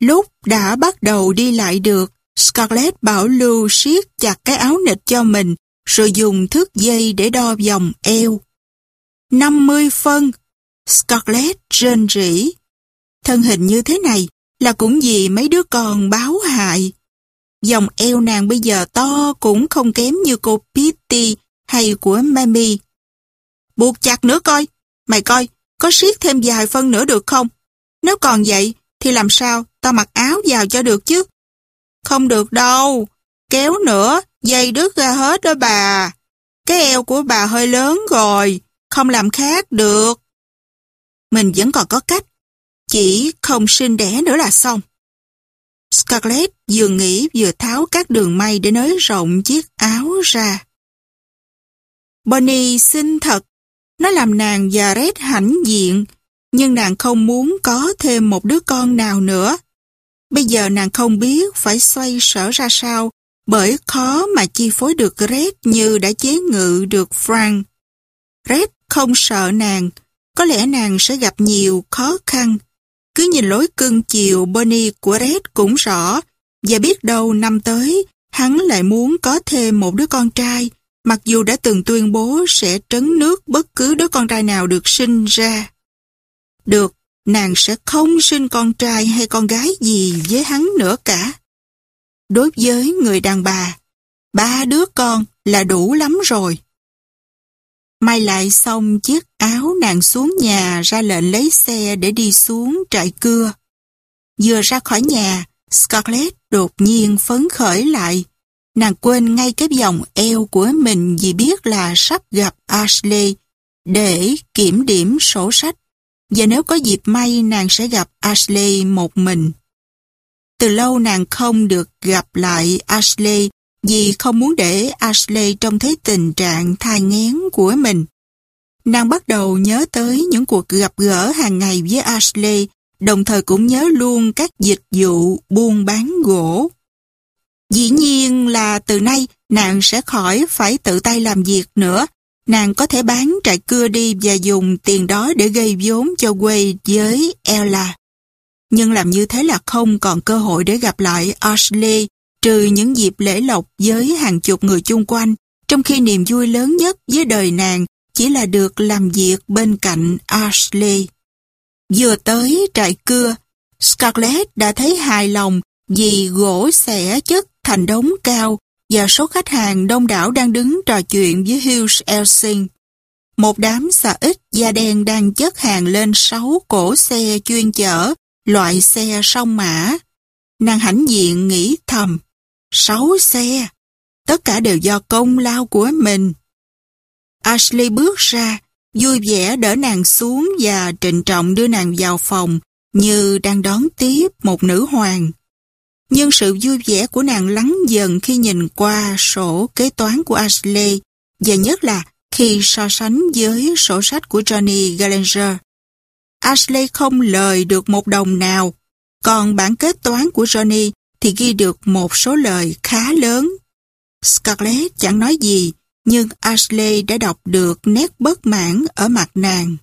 Lúc đã bắt đầu đi lại được, Scarlett bảo Lưu siết chặt cái áo nịch cho mình, rồi dùng thước dây để đo vòng eo. 50 phân, Scarlett rên rỉ. Thân hình như thế này là cũng vì mấy đứa con báo hại. Dòng eo nàng bây giờ to cũng không kém như cô Pitty hay của Mammy. Buộc chặt nữa coi, mày coi, có siết thêm vài phân nữa được không? Nếu còn vậy, thì làm sao tao mặc áo vào cho được chứ? Không được đâu, kéo nữa, dây đứt ra hết đó bà. Cái eo của bà hơi lớn rồi, không làm khác được. Mình vẫn còn có cách, chỉ không sinh đẻ nữa là xong. Scarlett vừa nghĩ vừa tháo các đường may để nới rộng chiếc áo ra. Bonnie xinh thật, nó làm nàng và Red hãnh diện, nhưng nàng không muốn có thêm một đứa con nào nữa. Bây giờ nàng không biết phải xoay sở ra sao, bởi khó mà chi phối được Red như đã chế ngự được Frank. Red không sợ nàng, có lẽ nàng sẽ gặp nhiều khó khăn. Cứ nhìn lối cưng chiều Bonnie của Red cũng rõ, và biết đâu năm tới, hắn lại muốn có thêm một đứa con trai, mặc dù đã từng tuyên bố sẽ trấn nước bất cứ đứa con trai nào được sinh ra. Được, nàng sẽ không sinh con trai hay con gái gì với hắn nữa cả. Đối với người đàn bà, ba đứa con là đủ lắm rồi. May lại xong chiếc áo nàng xuống nhà ra lệnh lấy xe để đi xuống trại cưa. Vừa ra khỏi nhà, Scarlett đột nhiên phấn khởi lại. Nàng quên ngay cái vòng eo của mình vì biết là sắp gặp Ashley để kiểm điểm sổ sách. Và nếu có dịp may nàng sẽ gặp Ashley một mình. Từ lâu nàng không được gặp lại Ashley vì không muốn để Ashley trông thấy tình trạng thai ngén của mình. Nàng bắt đầu nhớ tới những cuộc gặp gỡ hàng ngày với Ashley, đồng thời cũng nhớ luôn các dịch vụ buôn bán gỗ. Dĩ nhiên là từ nay nàng sẽ khỏi phải tự tay làm việc nữa. Nàng có thể bán trại cưa đi và dùng tiền đó để gây vốn cho Wade với Ella. Nhưng làm như thế là không còn cơ hội để gặp lại Ashley trừ những dịp lễ lộc với hàng chục người chung quanh, trong khi niềm vui lớn nhất với đời nàng chỉ là được làm việc bên cạnh Ashley. Vừa tới trại cưa, Scarlett đã thấy hài lòng vì gỗ xẻ chất thành đống cao và số khách hàng đông đảo đang đứng trò chuyện với Hughes Elsing. Một đám xà ít da đen đang chất hàng lên sáu cổ xe chuyên chở, loại xe song mã. Nàng hãnh diện nghĩ thầm, sáu xe, tất cả đều do công lao của mình. Ashley bước ra, vui vẻ đỡ nàng xuống và trịnh trọng đưa nàng vào phòng như đang đón tiếp một nữ hoàng. Nhưng sự vui vẻ của nàng lắng dần khi nhìn qua sổ kế toán của Ashley và nhất là khi so sánh với sổ sách của Johnny Gallagher. Ashley không lời được một đồng nào, còn bản kế toán của Johnny thì ghi được một số lời khá lớn. Scarlett chẳng nói gì, nhưng Ashley đã đọc được nét bất mãn ở mặt nàng.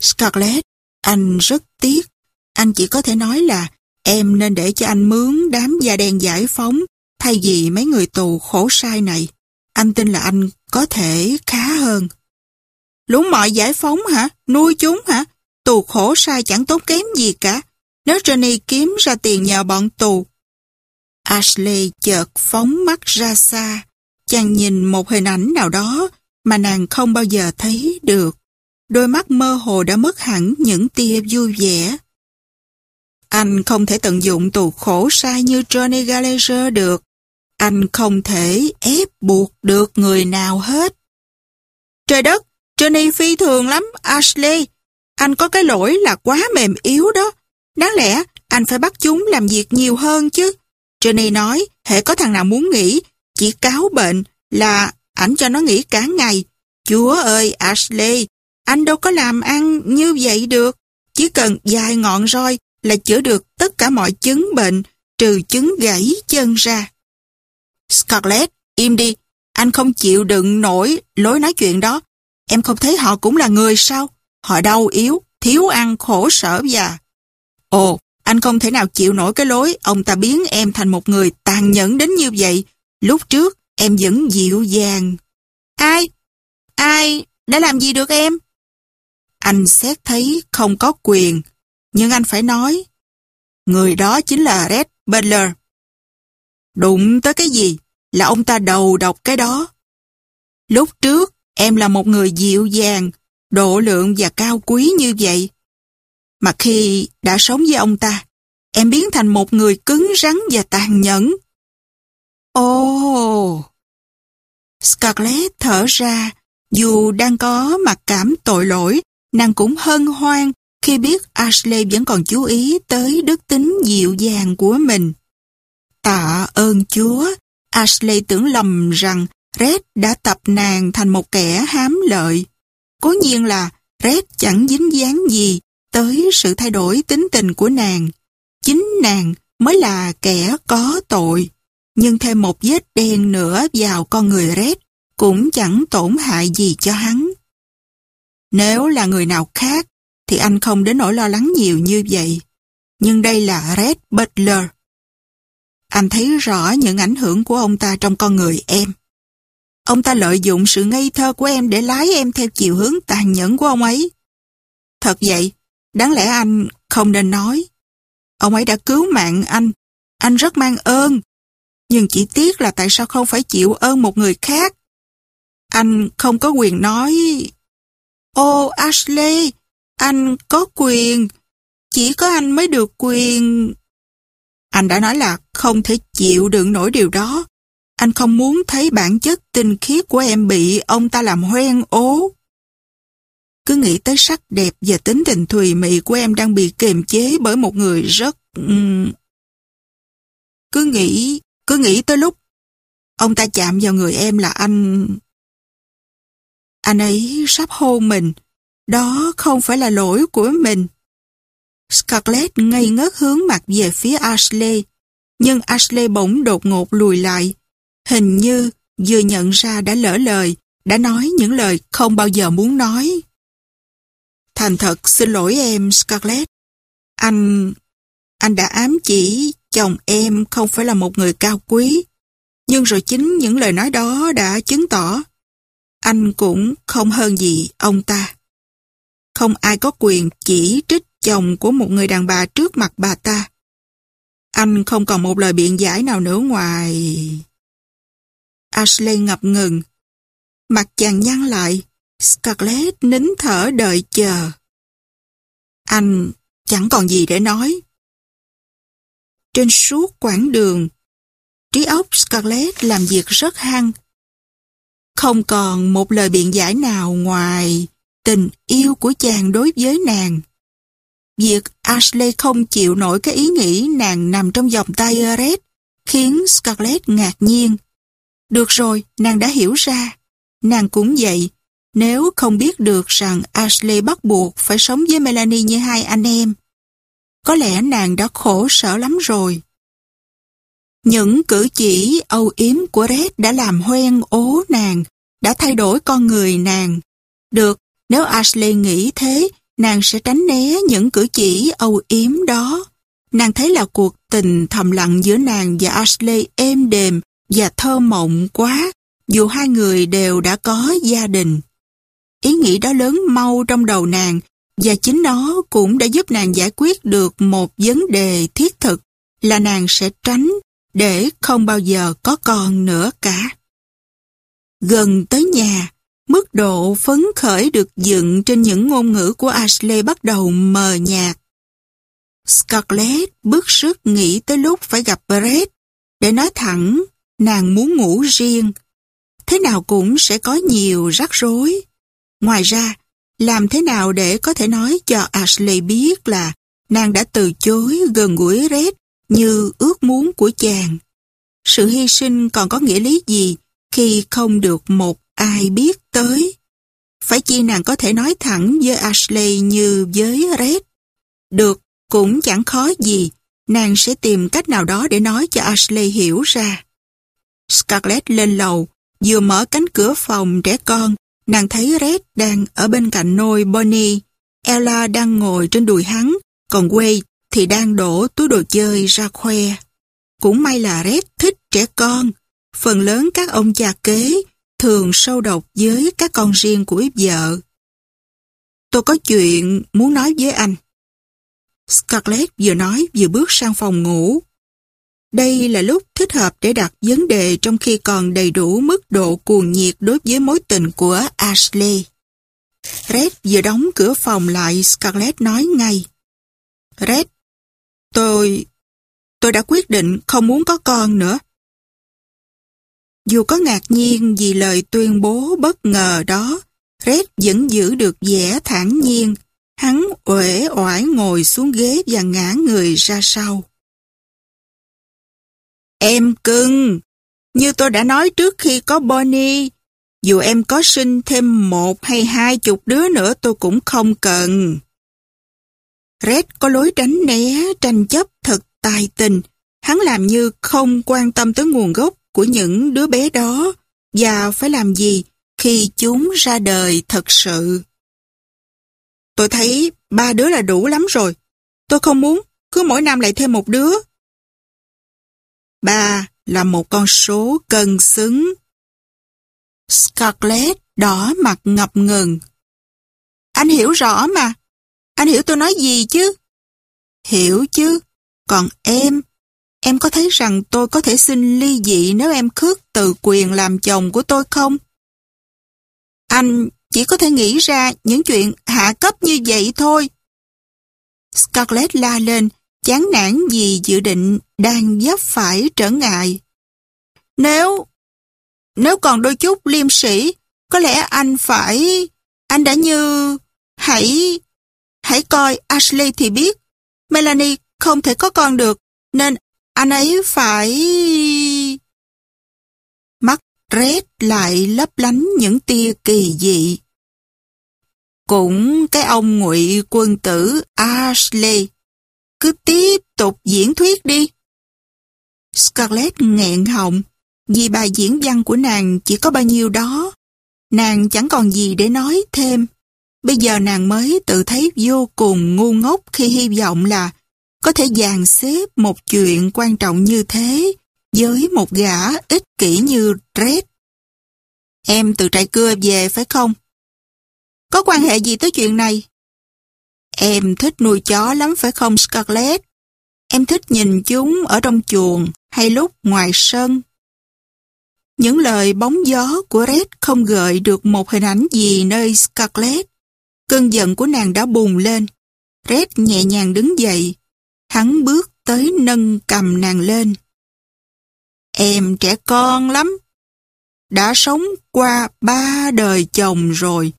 Scarlett, anh rất tiếc. Anh chỉ có thể nói là em nên để cho anh mướn đám da đen giải phóng thay vì mấy người tù khổ sai này. Anh tin là anh có thể khá hơn. Lũ mọi giải phóng hả? Nuôi chúng hả? Tù khổ sai chẳng tốn kém gì cả. Nếu Johnny kiếm ra tiền nhờ bọn tù. Ashley chợt phóng mắt ra xa, chàng nhìn một hình ảnh nào đó mà nàng không bao giờ thấy được. Đôi mắt mơ hồ đã mất hẳn những tia vui vẻ. Anh không thể tận dụng tù khổ sai như Johnny Gallagher được. Anh không thể ép buộc được người nào hết. Trời đất, Johnny phi thường lắm, Ashley. Anh có cái lỗi là quá mềm yếu đó. Đáng lẽ anh phải bắt chúng làm việc nhiều hơn chứ. Johnny nói, hệ có thằng nào muốn nghỉ, chỉ cáo bệnh là ảnh cho nó nghỉ cả ngày. Chúa ơi, Ashley, anh đâu có làm ăn như vậy được. Chỉ cần dài ngọn roi là chữa được tất cả mọi chứng bệnh, trừ chứng gãy chân ra. Scarlett, im đi, anh không chịu đựng nổi lối nói chuyện đó. Em không thấy họ cũng là người sao? Họ đau yếu, thiếu ăn, khổ sở và... Ồ, Anh không thể nào chịu nổi cái lối ông ta biến em thành một người tàn nhẫn đến như vậy. Lúc trước em vẫn dịu dàng. Ai? Ai đã làm gì được em? Anh xét thấy không có quyền, nhưng anh phải nói. Người đó chính là Red Butler. Đụng tới cái gì là ông ta đầu độc cái đó. Lúc trước, em là một người dịu dàng, độ lượng và cao quý như vậy. Mà khi đã sống với ông ta, em biến thành một người cứng rắn và tàn nhẫn. Ồ! Oh. Scarlett thở ra, dù đang có mặc cảm tội lỗi, nàng cũng hân hoan khi biết Ashley vẫn còn chú ý tới đức tính dịu dàng của mình. Tạ ơn Chúa, Ashley tưởng lầm rằng Red đã tập nàng thành một kẻ hám lợi. Cố nhiên là Red chẳng dính dáng gì tới sự thay đổi tính tình của nàng. Chính nàng mới là kẻ có tội. Nhưng thêm một vết đen nữa vào con người Red cũng chẳng tổn hại gì cho hắn. Nếu là người nào khác thì anh không đến nỗi lo lắng nhiều như vậy. Nhưng đây là Red Butler. Anh thấy rõ những ảnh hưởng của ông ta trong con người em. Ông ta lợi dụng sự ngây thơ của em để lái em theo chiều hướng tàn nhẫn của ông ấy. Thật vậy, đáng lẽ anh không nên nói. Ông ấy đã cứu mạng anh. Anh rất mang ơn. Nhưng chỉ tiếc là tại sao không phải chịu ơn một người khác. Anh không có quyền nói... Ô, oh, Ashley, anh có quyền. Chỉ có anh mới được quyền... Anh đã nói là không thể chịu đựng nổi điều đó. Anh không muốn thấy bản chất tinh khiết của em bị ông ta làm hoen ố. Cứ nghĩ tới sắc đẹp và tính tình thùy mị của em đang bị kiềm chế bởi một người rất... Cứ nghĩ, cứ nghĩ tới lúc ông ta chạm vào người em là anh... Anh ấy sắp hôn mình. Đó không phải là lỗi của mình. Scarlett ngây ngất hướng mặt về phía Ashley, nhưng Ashley bỗng đột ngột lùi lại. Hình như vừa nhận ra đã lỡ lời, đã nói những lời không bao giờ muốn nói. Thành thật xin lỗi em Scarlett. Anh... anh đã ám chỉ chồng em không phải là một người cao quý. Nhưng rồi chính những lời nói đó đã chứng tỏ anh cũng không hơn gì ông ta. Không ai có quyền chỉ trích chồng của một người đàn bà trước mặt bà ta. Anh không còn một lời biện giải nào nữa ngoài... Ashley ngập ngừng. Mặt chàng nhăn lại, Scarlett nín thở đợi chờ. Anh chẳng còn gì để nói. Trên suốt quãng đường, trí óc Scarlett làm việc rất hăng. Không còn một lời biện giải nào ngoài tình yêu của chàng đối với nàng. Việc Ashley không chịu nổi cái ý nghĩ nàng nằm trong vòng tay Red khiến Scarlett ngạc nhiên. Được rồi, nàng đã hiểu ra. Nàng cũng vậy, nếu không biết được rằng Ashley bắt buộc phải sống với Melanie như hai anh em. Có lẽ nàng đã khổ sở lắm rồi. Những cử chỉ âu yếm của Red đã làm hoen ố nàng, đã thay đổi con người nàng. Được, nếu Ashley nghĩ thế, nàng sẽ tránh né những cử chỉ âu yếm đó. Nàng thấy là cuộc tình thầm lặng giữa nàng và Ashley êm đềm và thơ mộng quá, dù hai người đều đã có gia đình. Ý nghĩ đó lớn mau trong đầu nàng và chính nó cũng đã giúp nàng giải quyết được một vấn đề thiết thực là nàng sẽ tránh để không bao giờ có con nữa cả. Gần tới nhà, mức độ phấn khởi được dựng trên những ngôn ngữ của Ashley bắt đầu mờ nhạt. Scarlett bức sức nghĩ tới lúc phải gặp Brett để nói thẳng nàng muốn ngủ riêng. Thế nào cũng sẽ có nhiều rắc rối. Ngoài ra, làm thế nào để có thể nói cho Ashley biết là nàng đã từ chối gần gũi Red như ước muốn của chàng. Sự hy sinh còn có nghĩa lý gì khi không được một ai biết tới? Phải chi nàng có thể nói thẳng với Ashley như với Red? Được, cũng chẳng khó gì, nàng sẽ tìm cách nào đó để nói cho Ashley hiểu ra. Scarlett lên lầu, vừa mở cánh cửa phòng trẻ con, nàng thấy Red đang ở bên cạnh nôi Bonnie. Ella đang ngồi trên đùi hắn, còn Wade thì đang đổ túi đồ chơi ra khoe. Cũng may là Red thích trẻ con. Phần lớn các ông cha kế thường sâu độc với các con riêng của vợ. Tôi có chuyện muốn nói với anh. Scarlett vừa nói vừa bước sang phòng ngủ. Đây là lúc thích hợp để đặt vấn đề trong khi còn đầy đủ mức độ cuồng nhiệt đối với mối tình của Ashley. Red vừa đóng cửa phòng lại, Scarlett nói ngay. Red, tôi... tôi đã quyết định không muốn có con nữa. Dù có ngạc nhiên vì lời tuyên bố bất ngờ đó, Red vẫn giữ được vẻ thản nhiên. Hắn uể oải ngồi xuống ghế và ngã người ra sau. Em cưng, như tôi đã nói trước khi có Bonnie, dù em có sinh thêm một hay hai chục đứa nữa tôi cũng không cần. Red có lối tránh né, tranh chấp thật tài tình. Hắn làm như không quan tâm tới nguồn gốc của những đứa bé đó và phải làm gì khi chúng ra đời thật sự. Tôi thấy ba đứa là đủ lắm rồi. Tôi không muốn cứ mỗi năm lại thêm một đứa. Ba là một con số cân xứng. Scarlett đỏ mặt ngập ngừng. Anh hiểu rõ mà. Anh hiểu tôi nói gì chứ? Hiểu chứ. Còn em, em có thấy rằng tôi có thể xin ly dị nếu em khước từ quyền làm chồng của tôi không? Anh chỉ có thể nghĩ ra những chuyện hạ cấp như vậy thôi. Scarlett la lên, chán nản vì dự định đang dấp phải trở ngại. Nếu, nếu còn đôi chút liêm sĩ, có lẽ anh phải, anh đã như, hãy, hãy coi Ashley thì biết, Melanie không thể có con được, nên anh ấy phải... Mắt Red lại lấp lánh những tia kỳ dị. Cũng cái ông ngụy quân tử Ashley cứ tiếp tục diễn thuyết đi. Scarlett nghẹn họng, vì bài diễn văn của nàng chỉ có bao nhiêu đó. Nàng chẳng còn gì để nói thêm. Bây giờ nàng mới tự thấy vô cùng ngu ngốc khi hy vọng là có thể dàn xếp một chuyện quan trọng như thế với một gã ích kỷ như Red. Em từ trại cưa về, phải không? Có quan hệ gì tới chuyện này? Em thích nuôi chó lắm, phải không, Scarlett? Em thích nhìn chúng ở trong chuồng hay lúc ngoài sân. Những lời bóng gió của Red không gợi được một hình ảnh gì nơi Scarlett. Cơn giận của nàng đã bùng lên. Red nhẹ nhàng đứng dậy. Hắn bước tới nâng cầm nàng lên. Em trẻ con lắm. Đã sống qua ba đời chồng rồi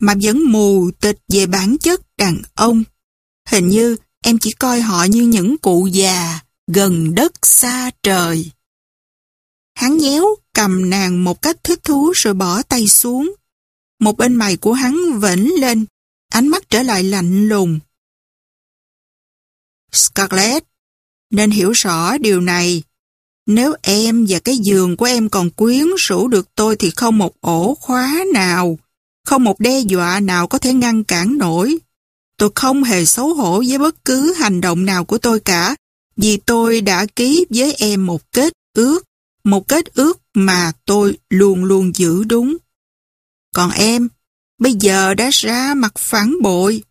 mà vẫn mù tịch về bản chất đàn ông. Hình như em chỉ coi họ như những cụ già gần đất xa trời. Hắn nhéo cầm nàng một cách thích thú rồi bỏ tay xuống. Một bên mày của hắn vẫn lên, ánh mắt trở lại lạnh lùng. Scarlett, nên hiểu rõ điều này. Nếu em và cái giường của em còn quyến rũ được tôi thì không một ổ khóa nào không một đe dọa nào có thể ngăn cản nổi. Tôi không hề xấu hổ với bất cứ hành động nào của tôi cả, vì tôi đã ký với em một kết ước, một kết ước mà tôi luôn luôn giữ đúng. Còn em, bây giờ đã ra mặt phản bội.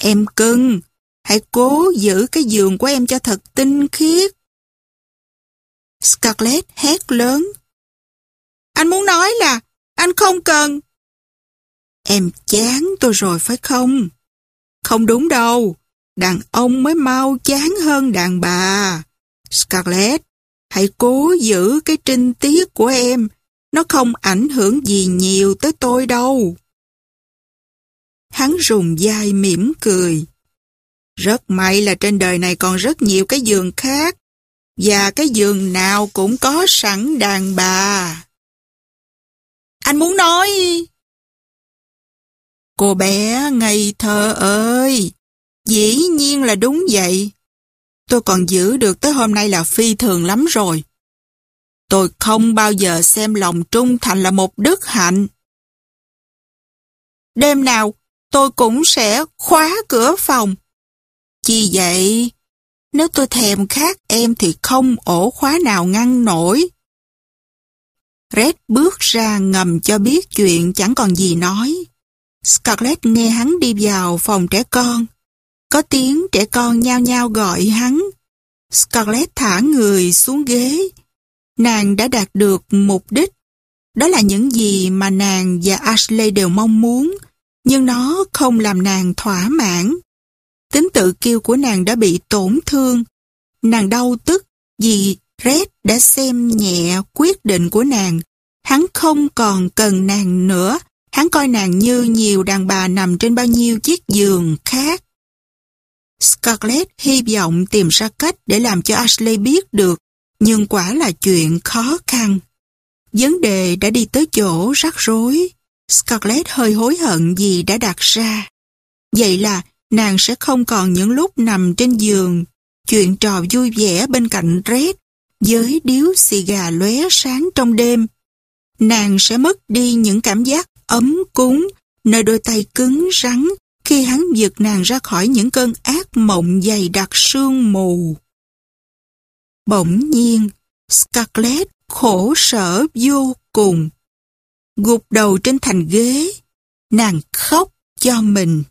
Em cưng, hãy cố giữ cái giường của em cho thật tinh khiết. Scarlett hét lớn. Anh muốn nói là anh không cần. Em chán tôi rồi phải không? Không đúng đâu. Đàn ông mới mau chán hơn đàn bà. Scarlett, hãy cố giữ cái trinh tiết của em. Nó không ảnh hưởng gì nhiều tới tôi đâu. Hắn rùng dai mỉm cười. Rất may là trên đời này còn rất nhiều cái giường khác. Và cái giường nào cũng có sẵn đàn bà. Anh muốn nói... Cô bé ngây thơ ơi! Dĩ nhiên là đúng vậy. Tôi còn giữ được tới hôm nay là phi thường lắm rồi. Tôi không bao giờ xem lòng trung thành là một đức hạnh. Đêm nào, tôi cũng sẽ khóa cửa phòng chi vậy? Nếu tôi thèm khát em thì không ổ khóa nào ngăn nổi. Red bước ra ngầm cho biết chuyện chẳng còn gì nói. Scarlett nghe hắn đi vào phòng trẻ con. Có tiếng trẻ con nhao nhao gọi hắn. Scarlett thả người xuống ghế. Nàng đã đạt được mục đích. Đó là những gì mà nàng và Ashley đều mong muốn, nhưng nó không làm nàng thỏa mãn. Tính tự kiêu của nàng đã bị tổn thương. Nàng đau tức vì Red đã xem nhẹ quyết định của nàng. Hắn không còn cần nàng nữa. Hắn coi nàng như nhiều đàn bà nằm trên bao nhiêu chiếc giường khác. Scarlett hy vọng tìm ra cách để làm cho Ashley biết được, nhưng quả là chuyện khó khăn. Vấn đề đã đi tới chỗ rắc rối. Scarlett hơi hối hận vì đã đặt ra. Vậy là nàng sẽ không còn những lúc nằm trên giường, chuyện trò vui vẻ bên cạnh Red, với điếu xì gà lóe sáng trong đêm. Nàng sẽ mất đi những cảm giác ấm cúng, nơi đôi tay cứng rắn khi hắn giật nàng ra khỏi những cơn ác mộng dày đặc sương mù. Bỗng nhiên, Scarlett khổ sở vô cùng. Gục đầu trên thành ghế, nàng khóc cho mình.